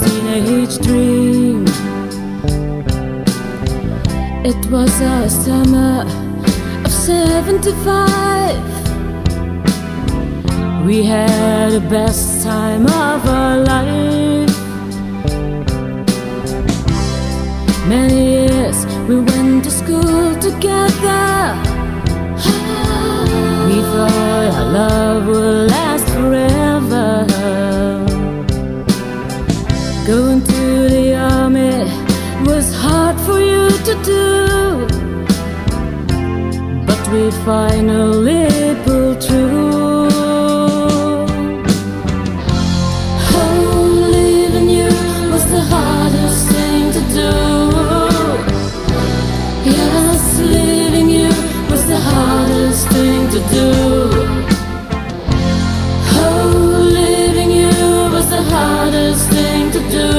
teenage dream. It was a summer of 75. We had the best time of our life. Many years we went to school together. We thought our love would last finally pulled through. Oh, leaving you was the hardest thing to do. Yes, leaving you was the hardest thing to do. Oh, leaving you was the hardest thing to do.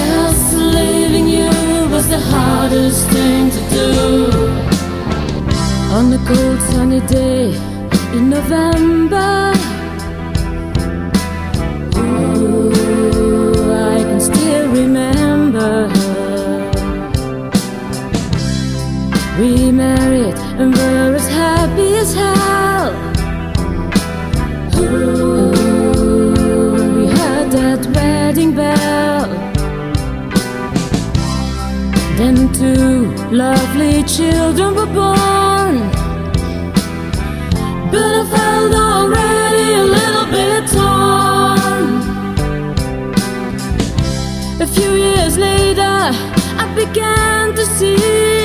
Yes, leaving you was the hardest thing to do. On a cold sunny day in November. Ooh, I can still remember. We married and were as happy as hell. Ooh, we heard that wedding bell. Then two lovely children were born. Began to see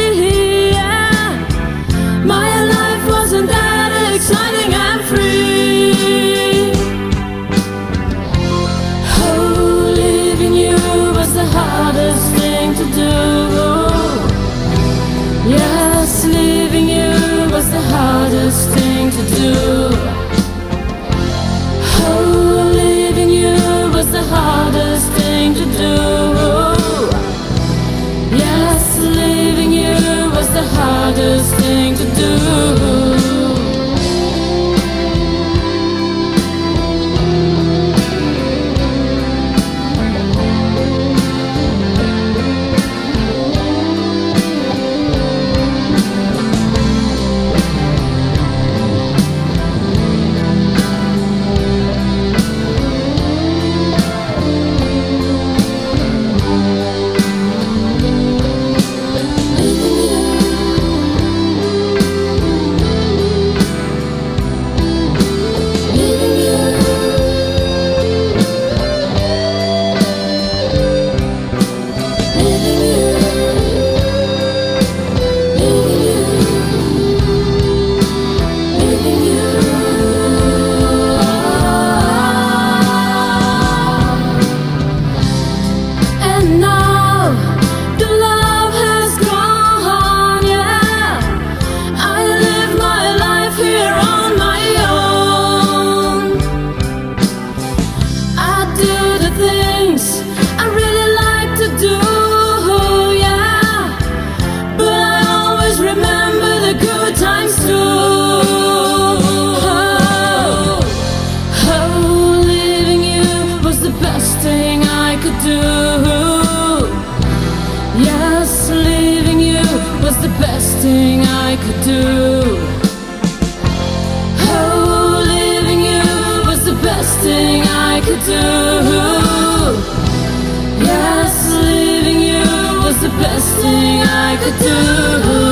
thing I could do. Oh, leaving you was the best thing I could do. Yes, leaving you was the best thing I could do.